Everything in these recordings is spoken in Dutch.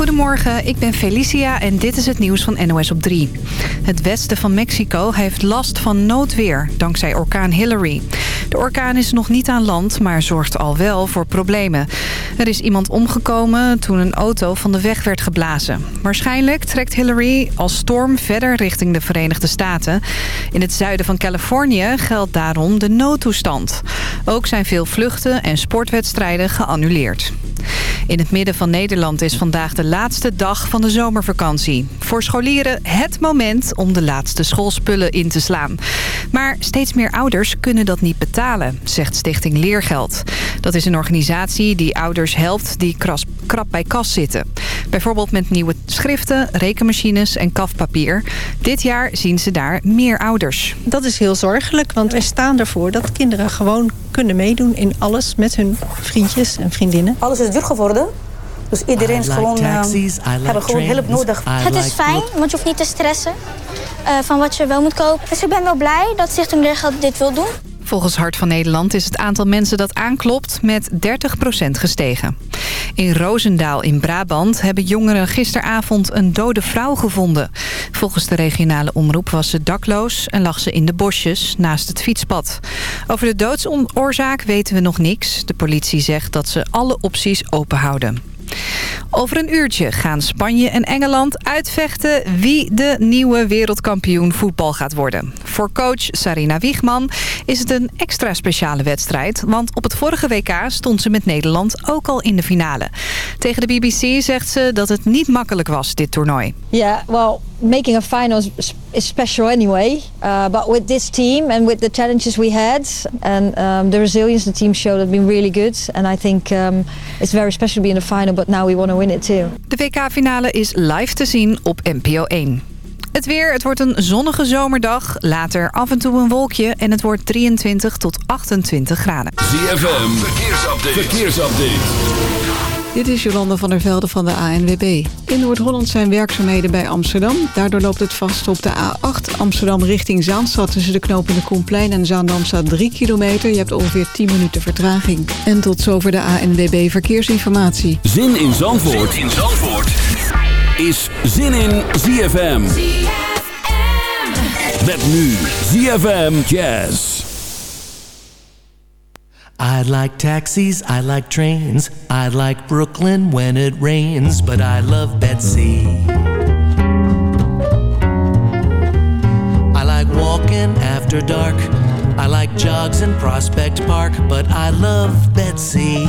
Goedemorgen, ik ben Felicia en dit is het nieuws van NOS op 3. Het westen van Mexico heeft last van noodweer, dankzij orkaan Hillary. De orkaan is nog niet aan land, maar zorgt al wel voor problemen. Er is iemand omgekomen toen een auto van de weg werd geblazen. Waarschijnlijk trekt Hillary als storm verder richting de Verenigde Staten. In het zuiden van Californië geldt daarom de noodtoestand. Ook zijn veel vluchten en sportwedstrijden geannuleerd. In het midden van Nederland is vandaag de laatste dag van de zomervakantie. Voor scholieren het moment om de laatste schoolspullen in te slaan. Maar steeds meer ouders kunnen dat niet betalen, zegt Stichting Leergeld. Dat is een organisatie die ouders helpt die krap bij kas zitten. Bijvoorbeeld met nieuwe schriften, rekenmachines en kafpapier. Dit jaar zien ze daar meer ouders. Dat is heel zorgelijk, want wij staan ervoor dat kinderen gewoon kunnen meedoen in alles met hun vriendjes en vriendinnen. Alles is duur geworden. Dus iedereen is gewoon, uh, hebben gewoon hulp nodig. Het is fijn, want je hoeft niet te stressen uh, van wat je wel moet kopen. Dus ik ben wel blij dat Stichting Leergeld dit wil doen. Volgens Hart van Nederland is het aantal mensen dat aanklopt met 30% gestegen. In Roosendaal in Brabant hebben jongeren gisteravond een dode vrouw gevonden. Volgens de regionale omroep was ze dakloos en lag ze in de bosjes naast het fietspad. Over de doodsoorzaak weten we nog niks. De politie zegt dat ze alle opties openhouden. Over een uurtje gaan Spanje en Engeland uitvechten wie de nieuwe wereldkampioen voetbal gaat worden. Voor coach Sarina Wiegman is het een extra speciale wedstrijd, want op het vorige WK stond ze met Nederland ook al in de finale. Tegen de BBC zegt ze dat het niet makkelijk was, dit toernooi. Ja, well, making a final is, special anyway. Uh, but with this team and with the challenges we had and um, the resilience the team showed has been really good. And I think um, it's very special to be in the final, but now we want to win it too. De WK-finale is live te zien op NPO 1. Het weer, het wordt een zonnige zomerdag. Later af en toe een wolkje en het wordt 23 tot 28 graden. ZFM, verkeersupdate. verkeersupdate. Dit is Jolanda van der Velde van de ANWB. In Noord-Holland zijn werkzaamheden bij Amsterdam. Daardoor loopt het vast op de A8 Amsterdam richting Zaanstad... tussen de knopende Koenplein en Zaandam staat 3 kilometer. Je hebt ongeveer 10 minuten vertraging. En tot zover de ANWB Verkeersinformatie. Zin in Zandvoort, zin in Zandvoort. is Zin in ZFM. ZFM. Met nu ZFM Jazz. I like taxis, I like trains, I like Brooklyn when it rains, but I love Betsy. I like walking after dark, I like jogs in Prospect Park, but I love Betsy.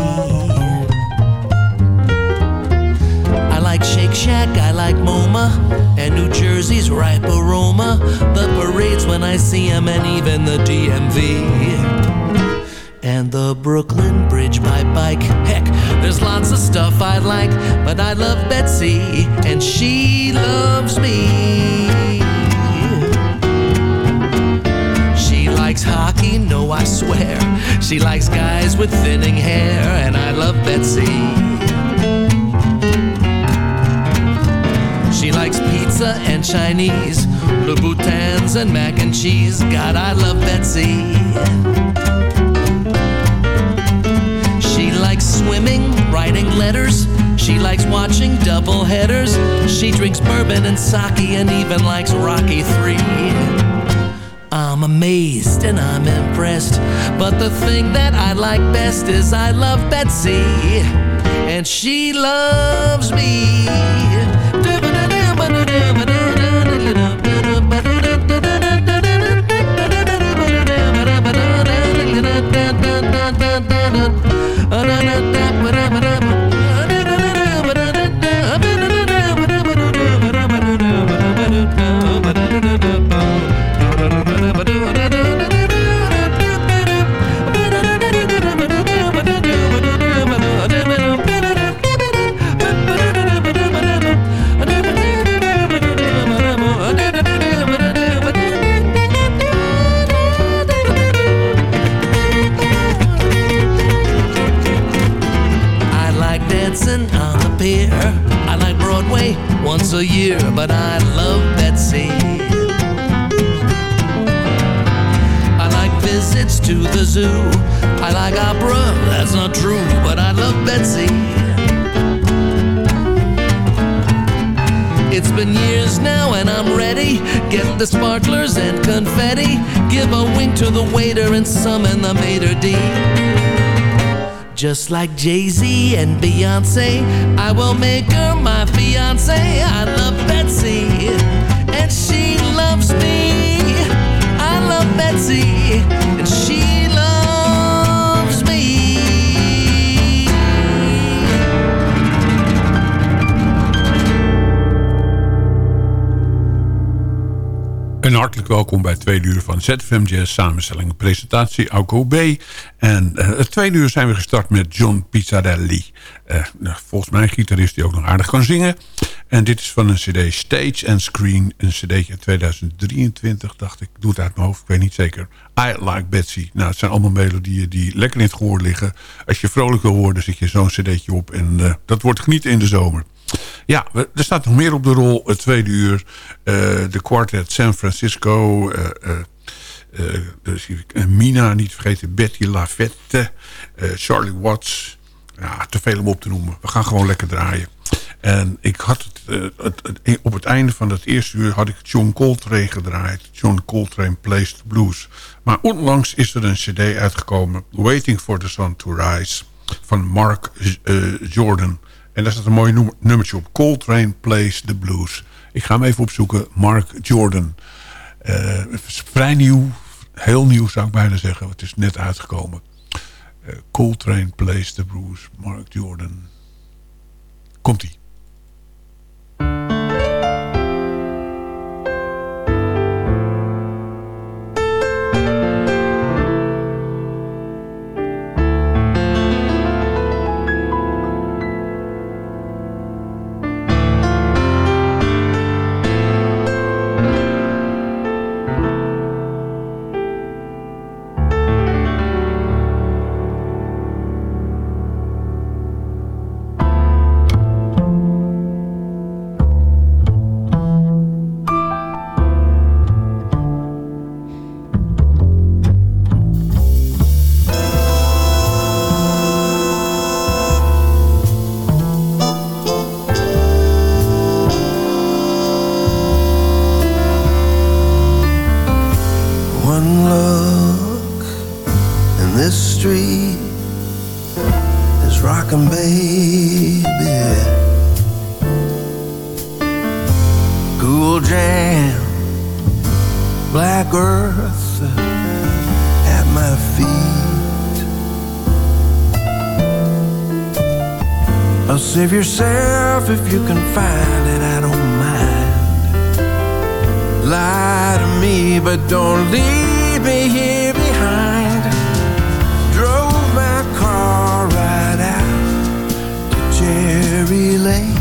I like Shake Shack, I like MoMA, and New Jersey's ripe aroma, the parades when I see 'em, and even the DMV and the Brooklyn Bridge by bike. Heck, there's lots of stuff I like, but I love Betsy, and she loves me. She likes hockey, no, I swear. She likes guys with thinning hair, and I love Betsy. She likes pizza and Chinese, Louboutins and mac and cheese. God, I love Betsy. Swimming, writing letters. She likes watching double headers. She drinks bourbon and sake and even likes Rocky 3. I'm amazed and I'm impressed. But the thing that I like best is I love Betsy. And she loves me. na na na a year, but I love Betsy. I like visits to the zoo. I like opera, that's not true, but I love Betsy. It's been years now and I'm ready. Get the sparklers and confetti. Give a wink to the waiter and summon the maitre d'. Just like Jay-Z and Beyonce, I will make her my Say I love Betsy. Welkom bij tweede uur van ZFM Jazz samenstelling en presentatie Auko B. En uh, het tweede uur zijn we gestart met John Pizzarelli. Uh, volgens mij een gitarist die ook nog aardig kan zingen. En dit is van een cd Stage and Screen. Een cd'tje 2023 dacht ik. Doe het uit mijn hoofd, ik weet niet zeker. I Like Betsy. Nou, het zijn allemaal melodieën die lekker in het gehoor liggen. Als je vrolijk wil worden, zet je zo'n cd'tje op. En uh, dat wordt genieten in de zomer. Ja, er staat nog meer op de rol. Het tweede uur. Uh, de Quartet San Francisco. Uh, dus, Mina, niet vergeten. Betty Lavette. Charlie Watts. Ja, te veel om op te noemen. We gaan gewoon lekker draaien. En ik had het, op het einde van het eerste uur had ik John Coltrane gedraaid. John Coltrane Plays the Blues. Maar onlangs is er een cd uitgekomen. Waiting for the Sun to Rise. Van Mark Jordan. En daar staat een mooi nummertje op. Coltrane Plays the Blues. Ik ga hem even opzoeken. Mark Jordan. Uh, vrij nieuw. Heel nieuw zou ik bijna zeggen. Het is net uitgekomen. Uh, Coltrane Plays the Blues. Mark Jordan. Komt-ie. If you can find it, I don't mind. Lie to me, but don't leave me here behind. Drove my car right out to Cherry Lane.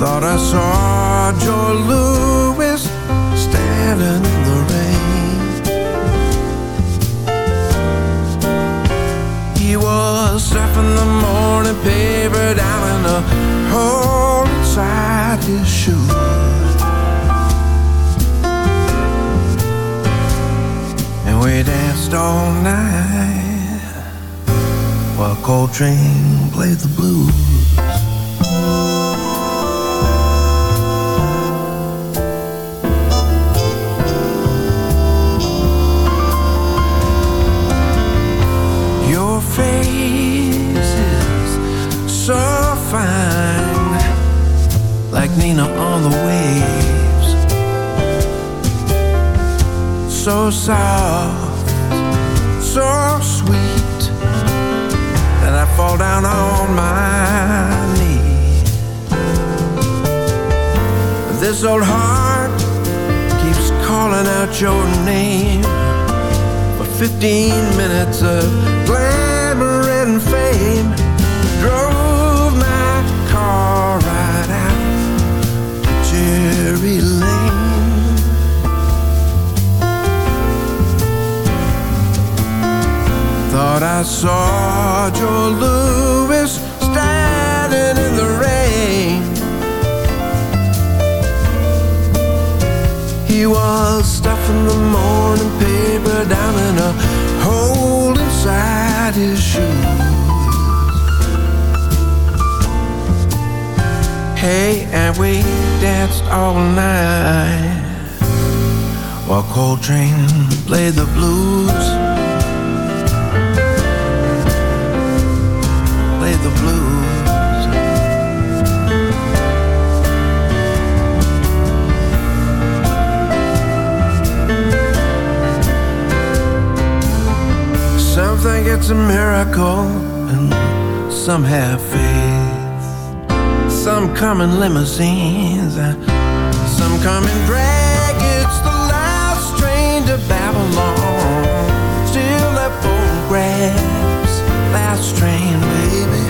Thought I saw Joe Louis standing stuffing the morning paper down in a hole inside his shoes. And we danced all night while Coltrane played the blues. Like Nina on the waves. So soft, so sweet, that I fall down on my knees. This old heart keeps calling out your name for 15 minutes of glamour Thought I saw Joe Louis standing in the rain. He was stuffing the morning paper down in a hole inside his shoes. Hey, and we danced all night while Coltrane played the blues. The blues. Some think it's a miracle, and some have faith. Some come in limousines, some come in drag. It's the last train to Babylon. Still that photographs, last train, baby.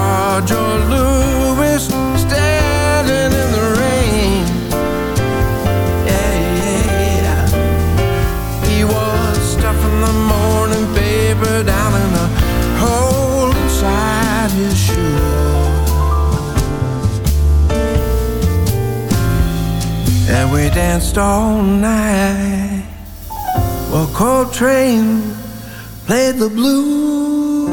danced all night while Coltrane played the blues.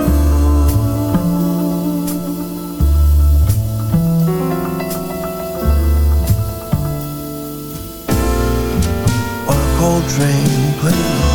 While Coltrane played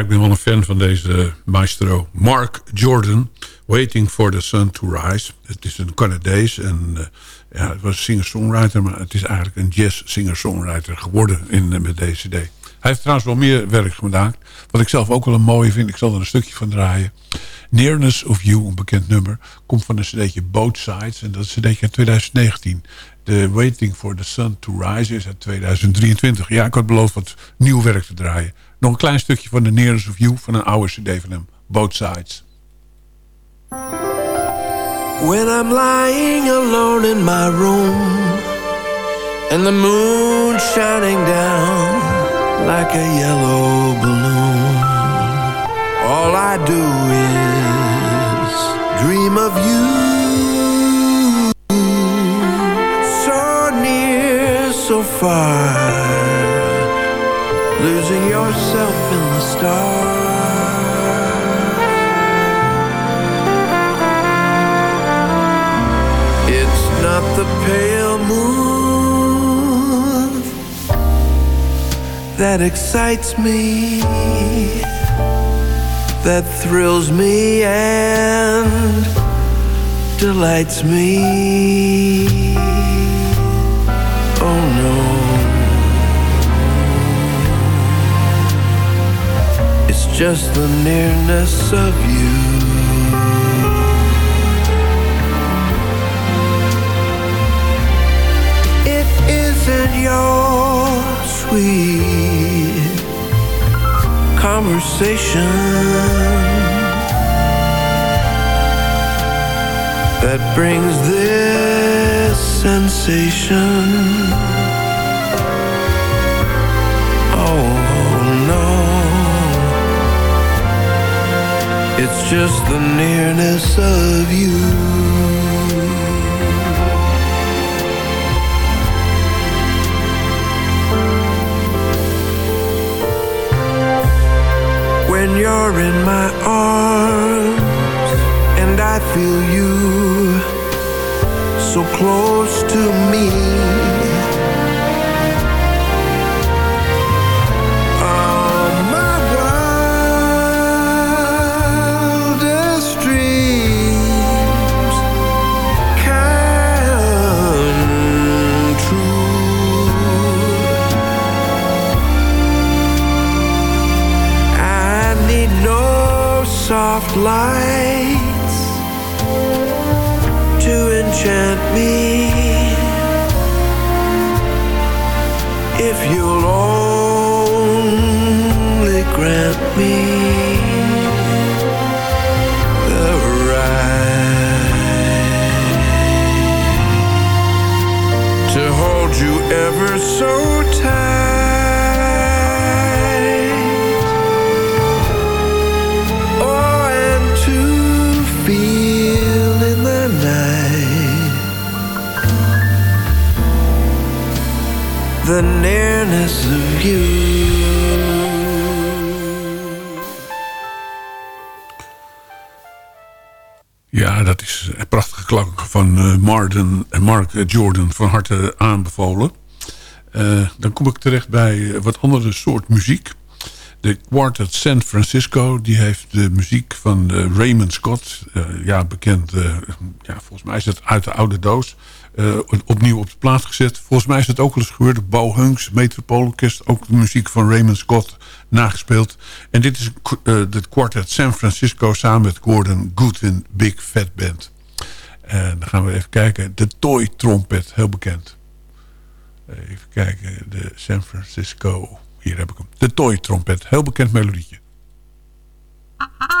ik ben wel een fan van deze maestro. Mark Jordan, Waiting for the Sun to Rise. Het is een Canadees en uh, ja, het was singer-songwriter... maar het is eigenlijk een jazz-singer-songwriter geworden in, uh, met deze cd. Hij heeft trouwens wel meer werk gemaakt. Wat ik zelf ook wel een mooie vind. Ik zal er een stukje van draaien. Nearness of You, een bekend nummer. Komt van een cd'tje Both Sides. En dat is een cd'tje uit 2019. De Waiting for the Sun to Rise is uit 2023. Ja, ik had beloofd wat nieuw werk te draaien. Nog een klein stukje van de Nearness of You. Van een oude cd van hem. Both Sides. When I'm lying alone in my room And the moon shining down like a yellow balloon All I do is dream of you So near, so far Losing yourself in the stars It's not the pale moon that excites me, that thrills me and delights me. Oh no. Just the nearness of you. It isn't your sweet conversation that brings this sensation. It's just the nearness of you. when you're in my arms and I feel you so close to me. Soft lights to enchant me. If you'll only grant me the right to hold you ever so tight. Ja, dat is een prachtige klank van eh, Marden, en Mark Jordan van harte aanbevolen. Eh, dan kom ik terecht bij eh, wat andere soort muziek. De Quartet San Francisco, die heeft de muziek van eh, Raymond Scott, eh, ja, bekend, eh, ja, volgens mij is het uit de oude doos, eh, opnieuw op de plaat gezet. Volgens mij is het ook al eens gebeurd. Bo Hunks, Metropoolorkest, ook de muziek van Raymond Scott nagespeeld. En dit is uh, de Quartet San Francisco samen met Gordon Goodwin Big Fat Band. En dan gaan we even kijken. De Toy Trompet, heel bekend. Even kijken, de San Francisco. Hier heb ik hem. De Toy Trompet, heel bekend melodietje.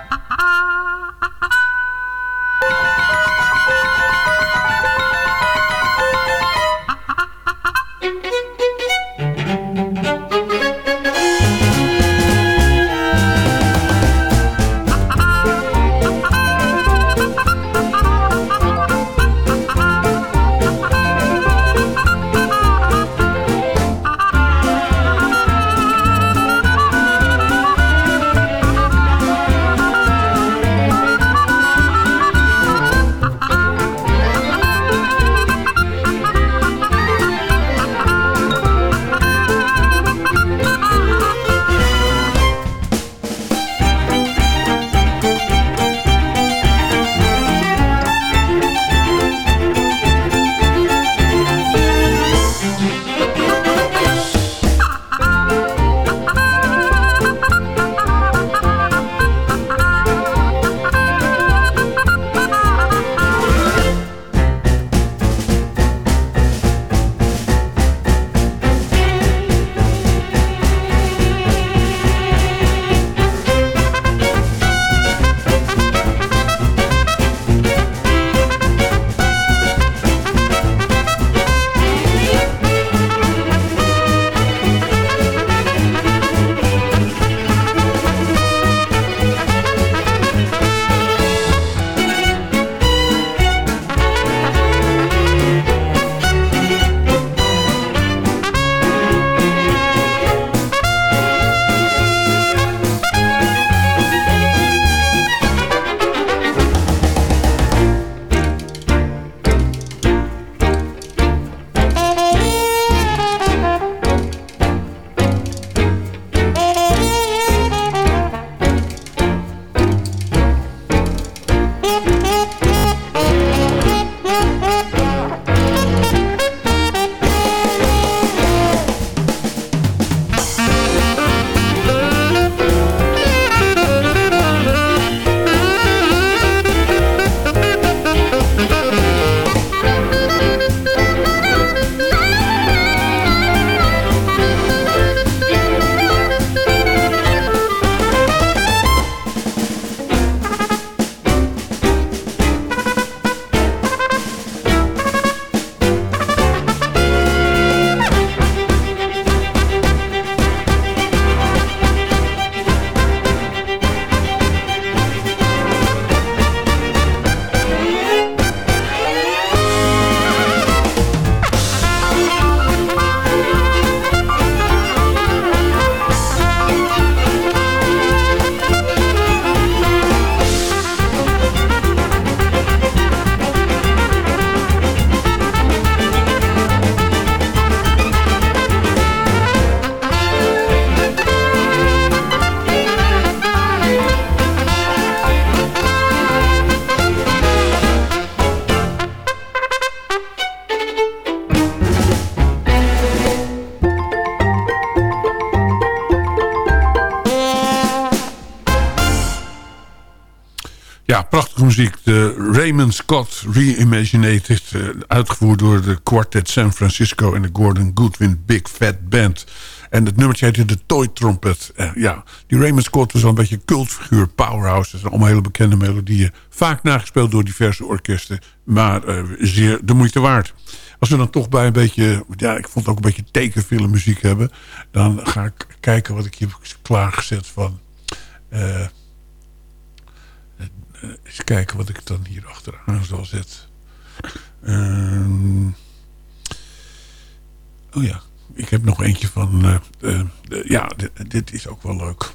Muziek. De Raymond Scott Reimaginated. Uh, uitgevoerd door de Quartet San Francisco en de Gordon Goodwin Big Fat Band. En het nummertje heette de Toy Trumpet. Ja, die Raymond Scott was al een beetje een cultfiguur. Powerhouse. Dat zijn allemaal hele bekende melodieën. Vaak nagespeeld door diverse orkesten. Maar uh, zeer de moeite waard. Als we dan toch bij een beetje... Ja, ik vond ook een beetje tekenfilmmuziek hebben. Dan ga ik kijken wat ik hier heb klaargezet van... Uh, eens kijken wat ik dan hier achteraan zal zetten. Uh, oh ja, ik heb nog eentje van... Uh, uh, ja, dit is ook wel leuk.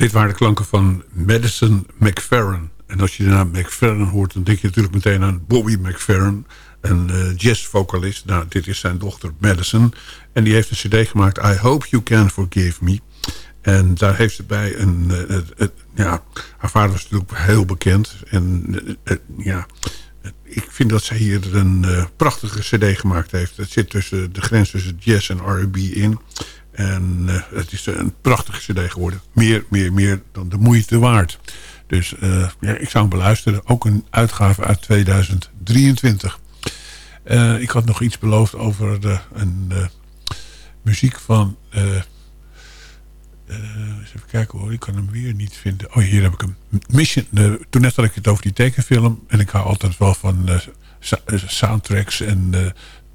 Dit waren de klanken van Madison McFerrin. En als je de naam McFerrin hoort... dan denk je natuurlijk meteen aan Bobby McFerrin... een uh, jazzvocalist. Nou, dit is zijn dochter Madison. En die heeft een cd gemaakt... I Hope You Can Forgive Me. En daar heeft ze bij een... het, ja, haar vader was natuurlijk heel bekend. En ja, ik vind dat zij hier een prachtige cd gemaakt heeft. Het zit tussen de grens tussen jazz en R&B in. En het is een prachtige cd geworden. Meer, meer, meer dan de moeite waard. Dus ja, ik zou hem beluisteren. Ook een uitgave uit 2023. Uh, ik had nog iets beloofd over de, een muziek van... Eens even kijken hoor, ik kan hem weer niet vinden. Oh, hier heb ik hem. Mission, toen net had ik het over die tekenfilm. En ik hou altijd wel van soundtracks en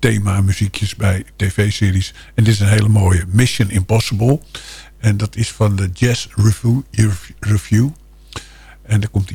thema muziekjes bij tv-series. En dit is een hele mooie. Mission Impossible. En dat is van de Jazz Review. Review. En daar komt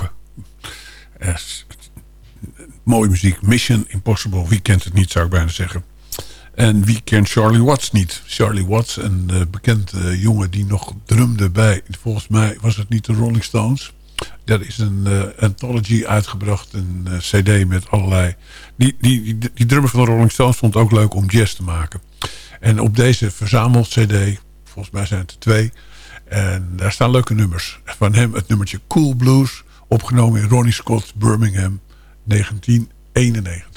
hij. mooie muziek. Mission Impossible, wie kent het niet zou ik bijna zeggen. En wie kent Charlie Watts niet? Charlie Watts, een uh, bekende jongen die nog drumde bij... volgens mij was het niet de Rolling Stones. Er is een anthology uitgebracht, een cd met allerlei... Die, die, die, die drummer van de Rolling Stones vond het ook leuk om jazz te maken. En op deze verzamel-cd, volgens mij zijn het er twee... en daar staan leuke nummers. Van hem het nummertje Cool Blues, opgenomen in Ronnie Scott's Birmingham... 1991.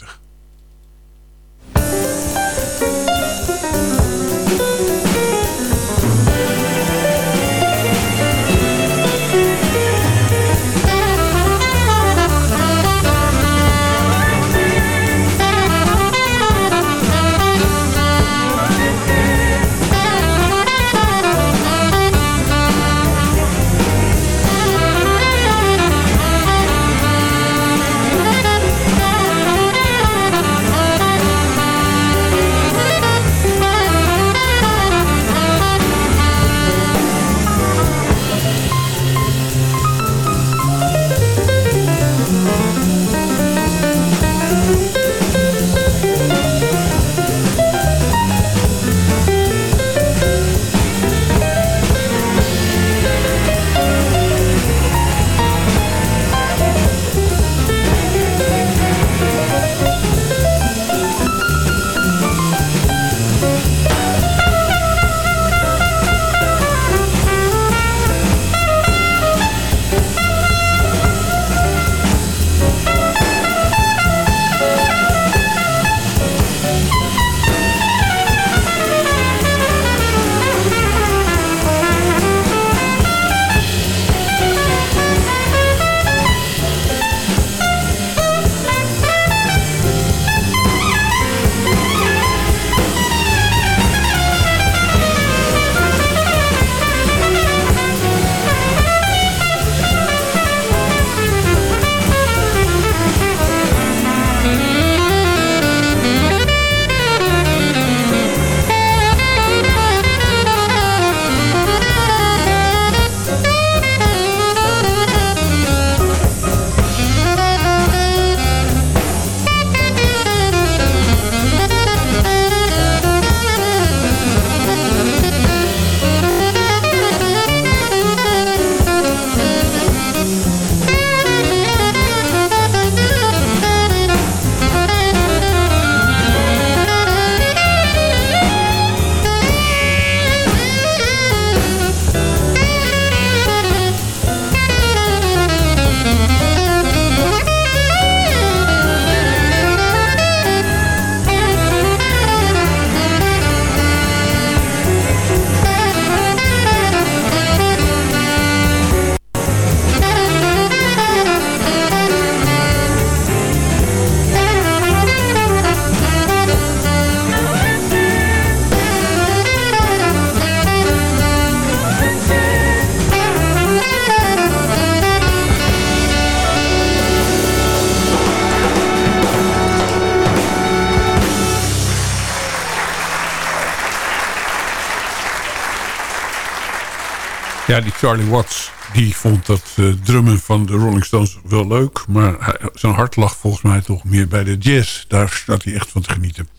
Ja, die Charlie Watts die vond dat uh, drummen van de Rolling Stones wel leuk. Maar zijn hart lag volgens mij toch meer bij de jazz. Daar staat hij echt van te genieten.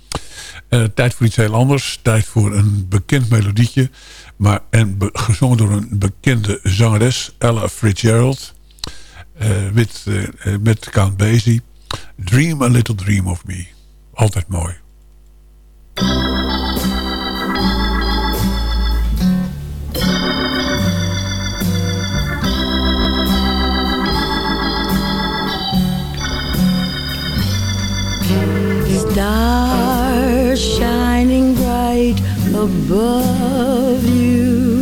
Uh, tijd voor iets heel anders. Tijd voor een bekend melodietje. Maar, en gezongen door een bekende zangeres, Ella Fitzgerald. Uh, met, met Count Basie. Dream a little dream of me. Altijd mooi. Stars shining bright above you.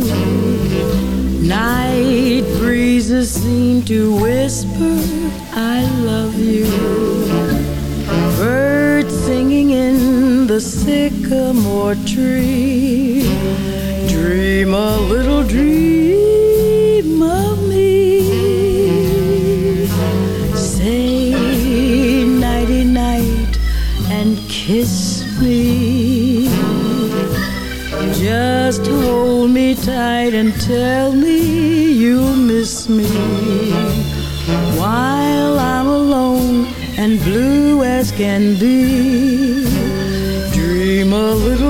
Night breezes seem to whisper, I love you. Birds singing in the sycamore tree. Dream a little dream kiss me. Just hold me tight and tell me you'll miss me while I'm alone and blue as can be. Dream a little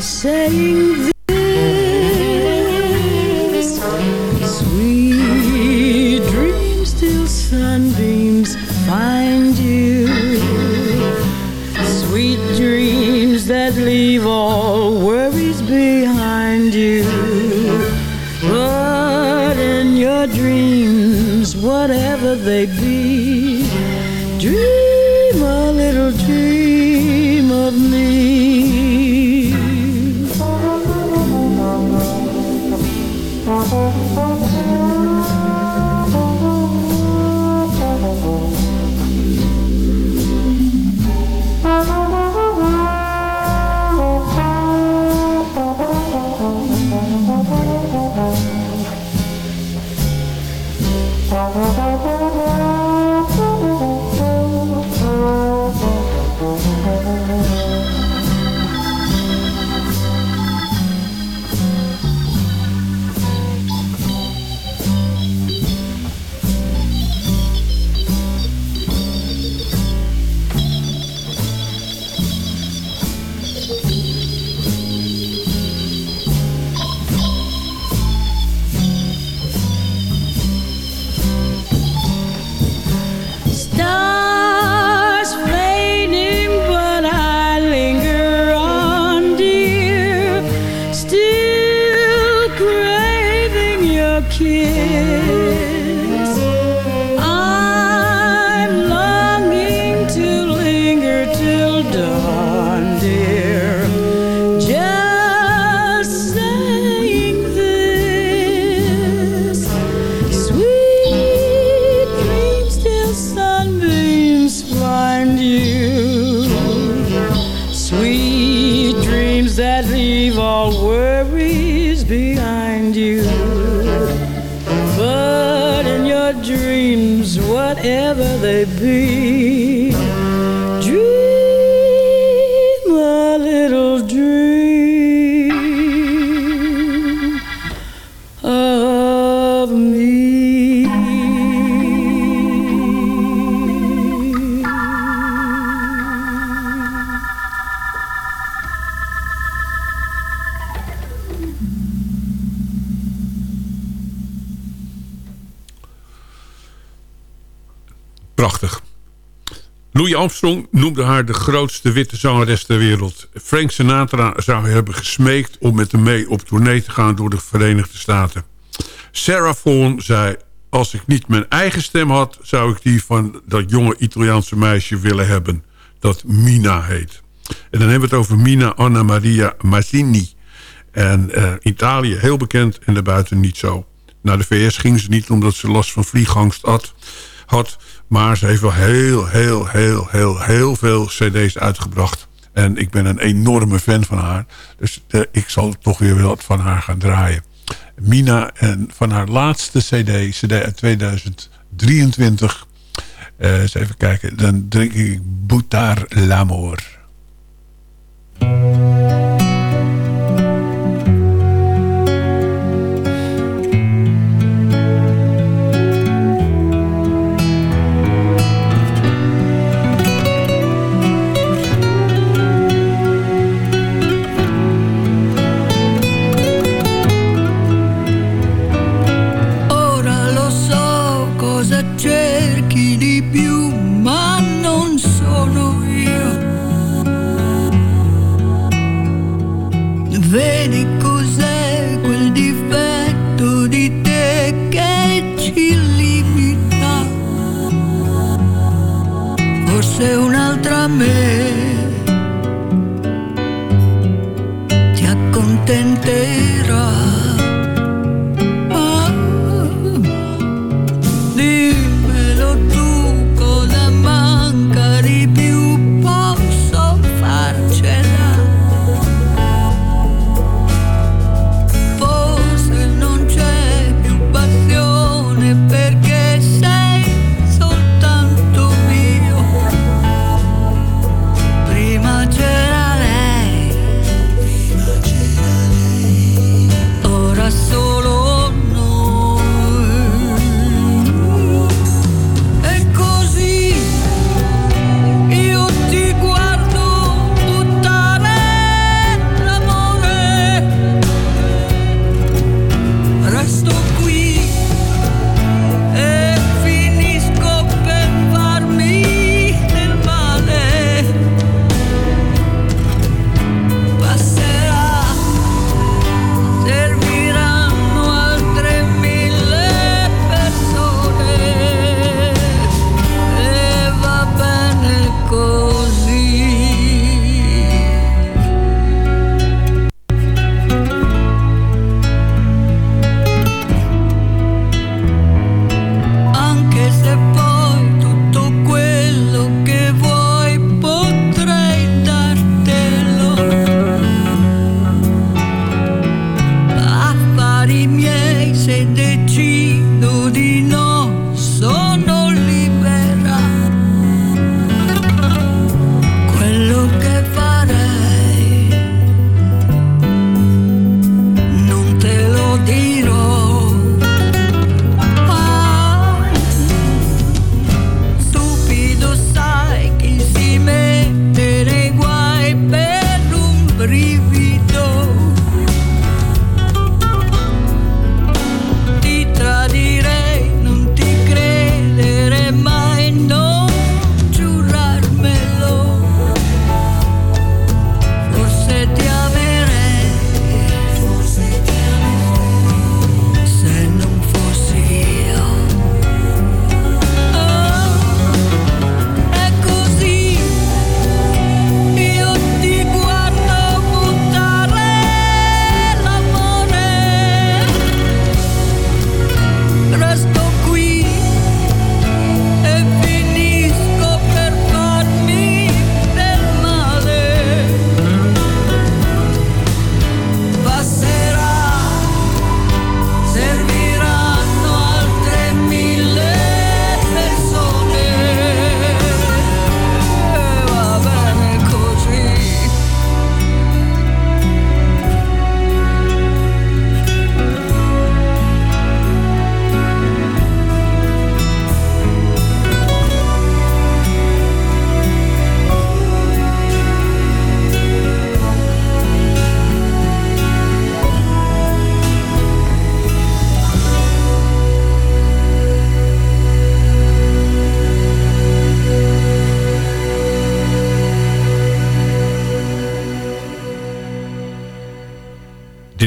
saying vu Armstrong noemde haar de grootste witte zangeres ter wereld. Frank Sinatra zou hebben gesmeekt om met hem mee op tournee te gaan door de Verenigde Staten. Sarah Vaughan zei... Als ik niet mijn eigen stem had... zou ik die van dat jonge Italiaanse meisje willen hebben. Dat Mina heet. En dan hebben we het over Mina Anna Maria Mazzini. En uh, Italië heel bekend en daarbuiten niet zo. Naar de VS ging ze niet omdat ze last van vliegangst had had. Maar ze heeft wel heel, heel, heel, heel, heel veel cd's uitgebracht. En ik ben een enorme fan van haar. Dus ik zal toch weer wat van haar gaan draaien. Mina en van haar laatste cd, cd uit 2023. Uh, eens even kijken. Dan drink ik Boutard L'Amour.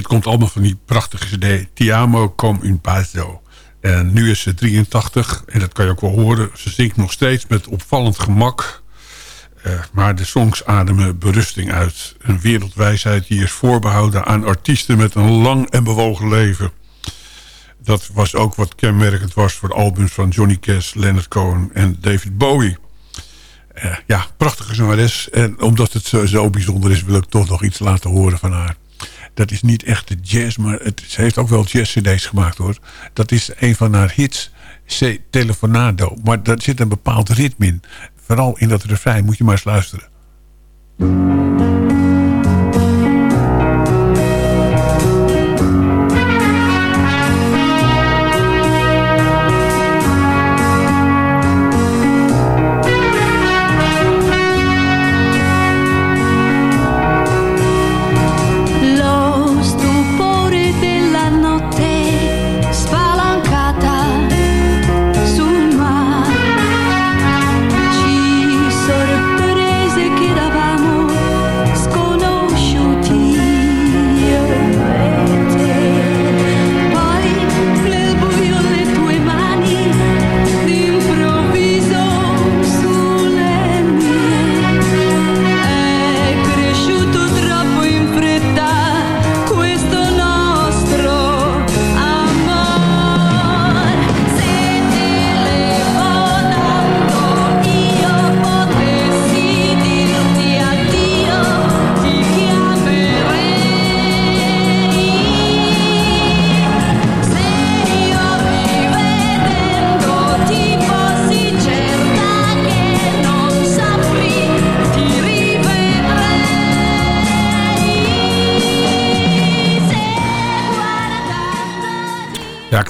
Dit komt allemaal van die prachtige cd. Tiamo com un paso. En nu is ze 83 en dat kan je ook wel horen. Ze zingt nog steeds met opvallend gemak. Uh, maar de songs ademen berusting uit. Een wereldwijsheid die is voorbehouden aan artiesten met een lang en bewogen leven. dat was ook wat kenmerkend was voor de albums van Johnny Cash, Leonard Cohen en David Bowie. Uh, ja, prachtige zangeres. En omdat het zo, zo, bijzonder is, wil ik toch nog iets laten horen van haar. Dat is niet echt de jazz, maar het, ze heeft ook wel jazz-cd's gemaakt hoor. Dat is een van haar hits, C Telefonado. Maar daar zit een bepaald ritme in. Vooral in dat refrein, moet je maar eens luisteren.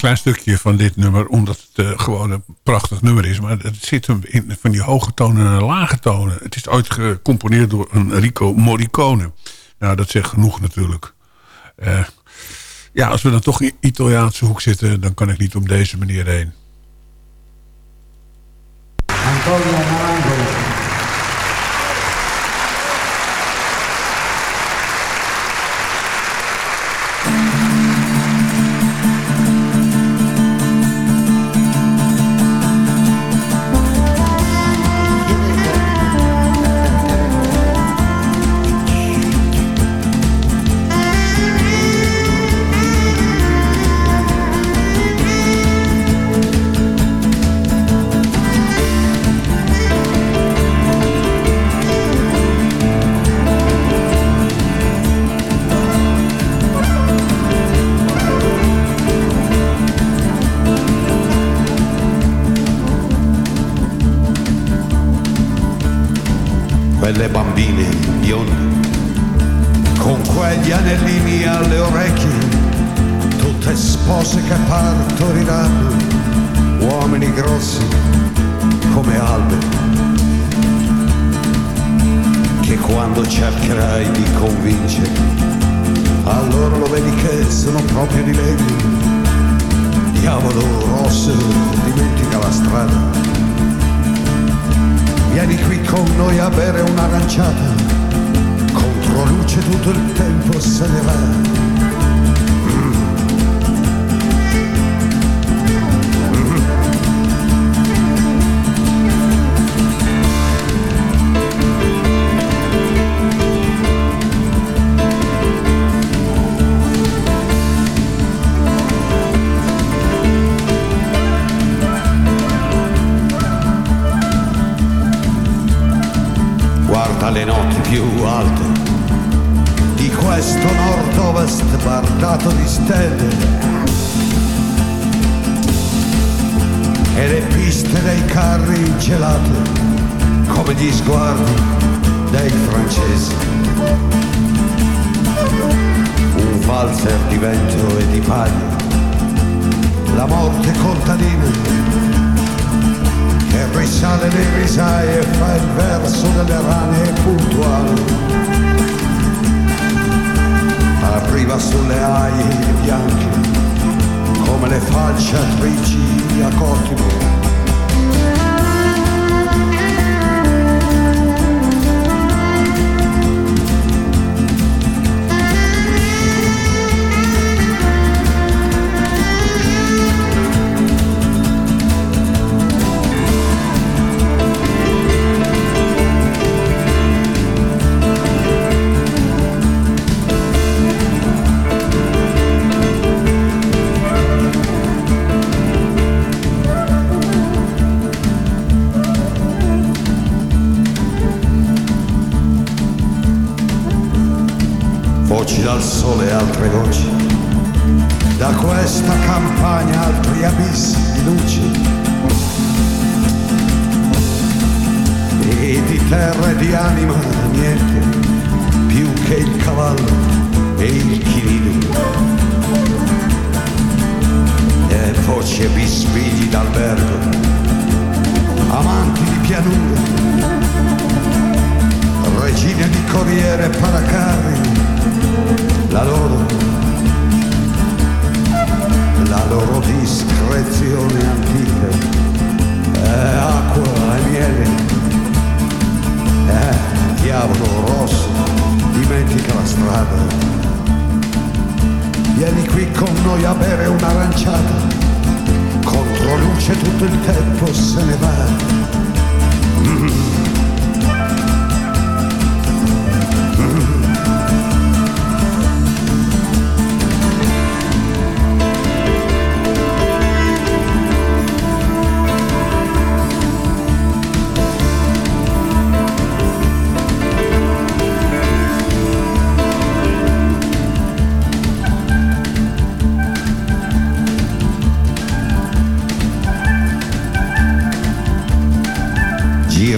Klein stukje van dit nummer, omdat het uh, gewoon een prachtig nummer is. Maar het zit hem in van die hoge tonen en lage tonen. Het is ooit gecomponeerd door een Rico Morricone. Nou, dat zegt genoeg natuurlijk. Uh, ja, als we dan toch in Italiaanse hoek zitten, dan kan ik niet om deze manier heen. Antonio. Vedi che sono proprio di legno, diavolo rosso, dimentica la strada. Vieni qui con noi a bere un'aranciata, contro luce tutto il tempo se ne va carri gelate come gli sguardi dei francesi un valzer di vento e di paglia la morte contadina che risale le risaie e fa il verso delle rane puntuali. Arriva sulle aie bianche come le falciatrici a Cotimo voci dal sole e altre voci, da questa campagna altri abissi di luce. E di terra e di anima niente, più che il cavallo e il chinido. E voci e bispigli d'albergo, amanti di pianure, regine di corriere e paracarri, la loro, la loro discrezione antica è acqua e miele, è diavolo rosso, dimentica la strada. Vieni qui con noi a bere un'aranciata, contro luce tutto il tempo se ne va. Mm.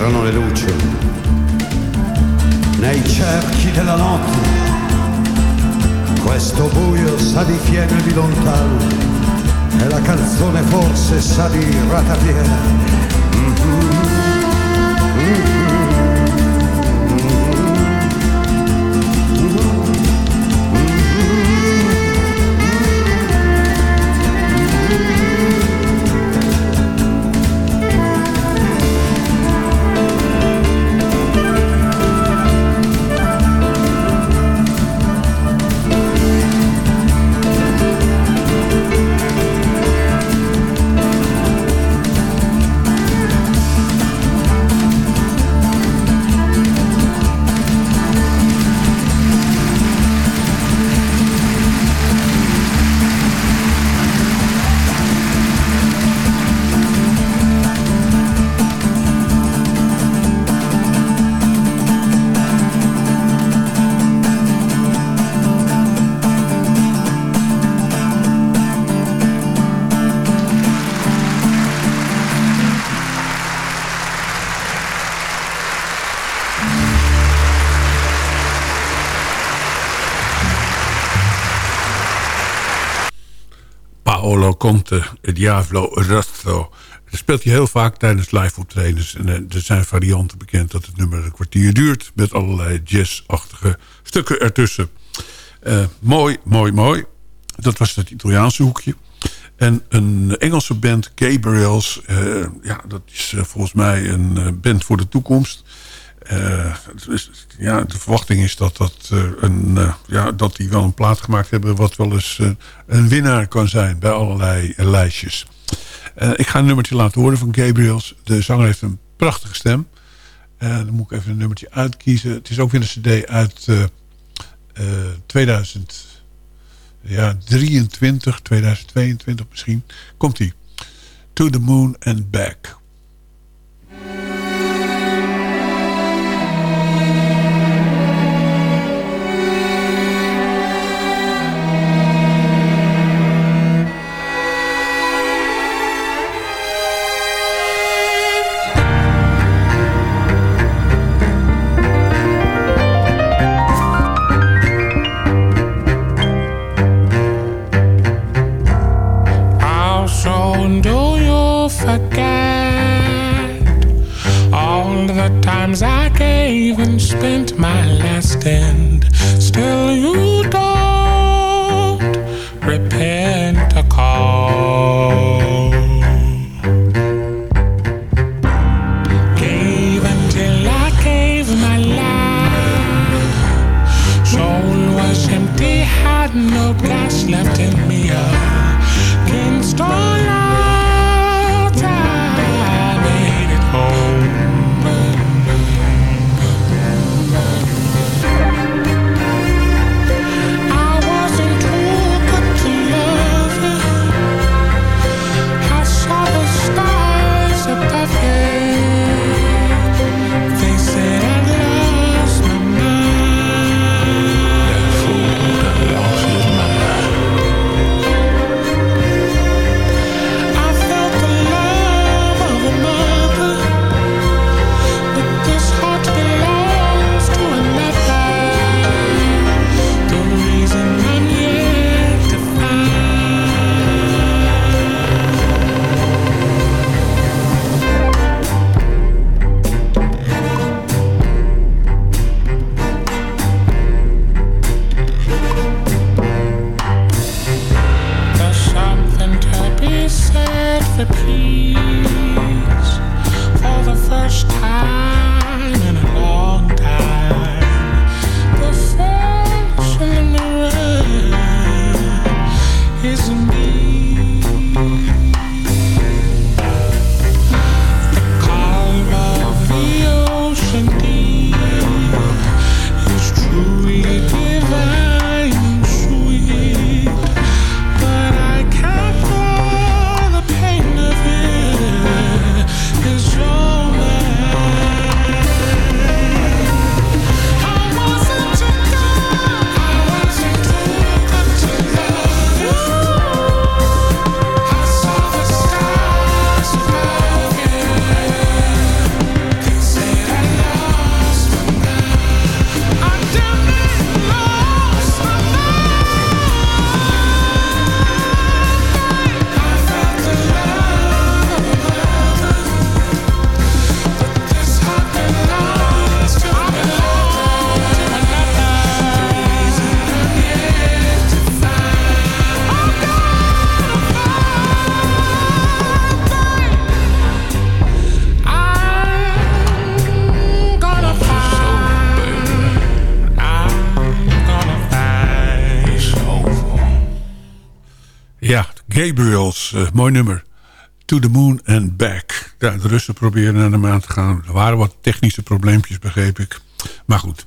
Girano le luci nei cerchi della notte. Questo buio sa di fieno e di lontano e la canzone forse sa di ratapiena. Conte, Diavolo Rastro. Dat speelt hij heel vaak tijdens live optredens. En eh, er zijn varianten bekend dat het nummer een kwartier duurt... met allerlei jazzachtige stukken ertussen. Uh, mooi, mooi, mooi. Dat was het Italiaanse hoekje. En een Engelse band, Gabriels. Ja, dat is volgens mij een band voor de toekomst. Uh, ja, de verwachting is dat, dat, uh, een, uh, ja, dat die wel een plaat gemaakt hebben... wat wel eens een winnaar kan zijn bij allerlei lijstjes. ik ga een nummertje laten horen van Gabriels. De zanger heeft een prachtige stem. dan moet ik even een nummertje uitkiezen. Het is ook weer een cd uit 2023, 2022 misschien. Komt-ie. To the Moon and Back. Nummer. To the Moon and Back. Ja, de Russen proberen naar de maan te gaan. Er waren wat technische probleempjes, begreep ik. Maar goed.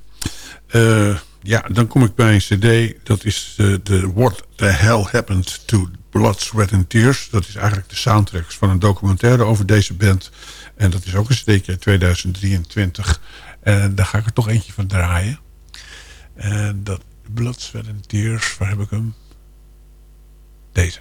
Uh, ja, dan kom ik bij een cd. Dat is uh, de What the Hell Happened to Blood, Sweat and Tears. Dat is eigenlijk de soundtracks van een documentaire over deze band. En dat is ook een cd uit 2023. En daar ga ik er toch eentje van draaien. En dat Blood, Sweat and Tears, waar heb ik hem? Deze.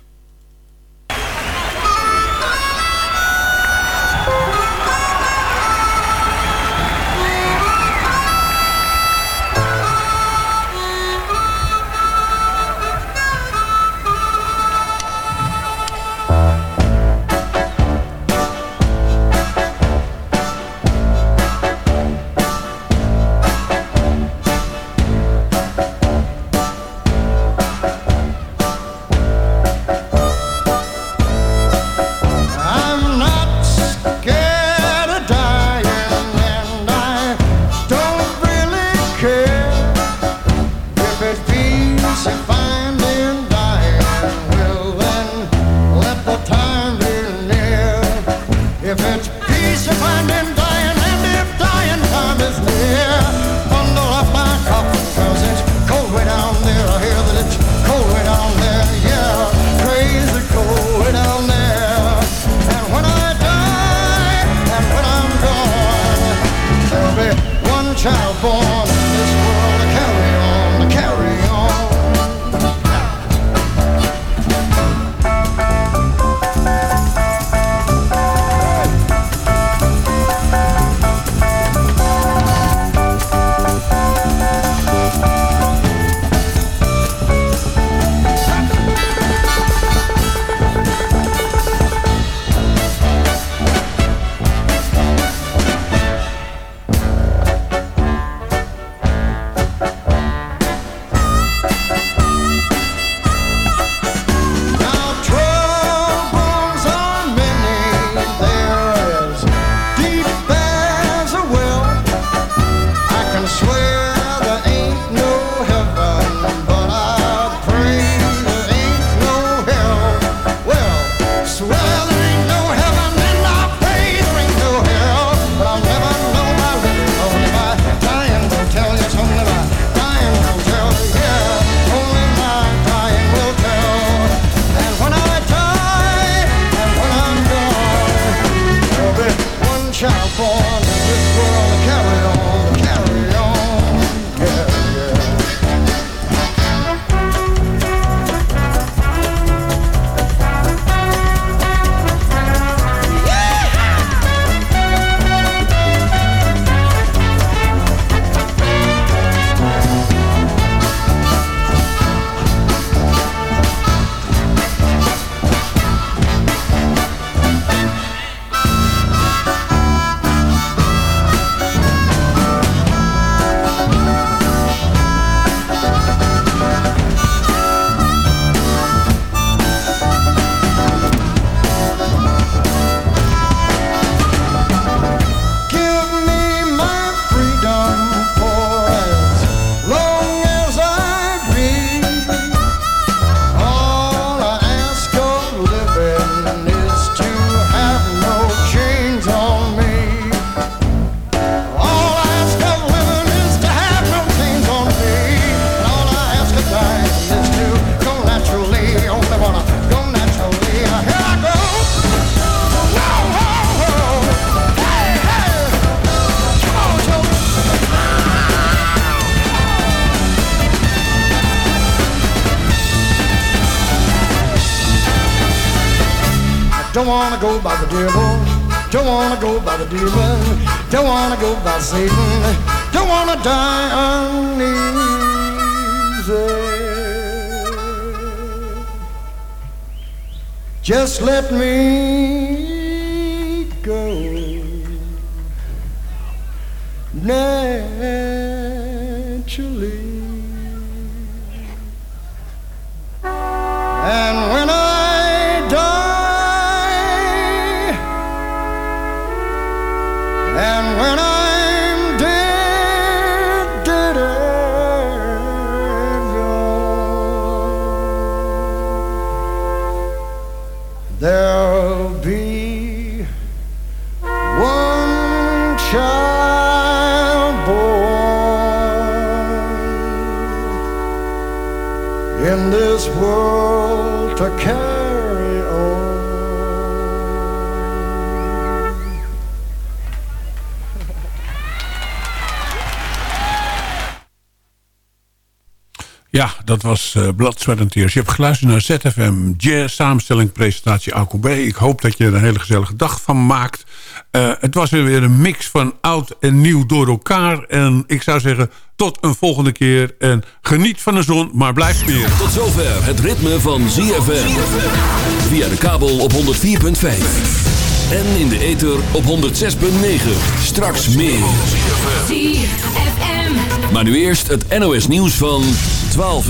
Go by the devil. Don't wanna go by the demon. Don't wanna go by Satan. Don't wanna die uneasy. Just let me go. Naturally. Dat was uh, Blood, Sweat and Tears. Je hebt geluisterd naar ZFM Jazz, samenstelling, presentatie Alco Ik hoop dat je er een hele gezellige dag van maakt. Uh, het was weer een mix van oud en nieuw door elkaar. En ik zou zeggen, tot een volgende keer. En geniet van de zon, maar blijf smeren. Tot zover het ritme van ZFM. Via de kabel op 104.5. En in de ether op 106.9. Straks meer. Maar nu eerst het NOS nieuws van 12 uur.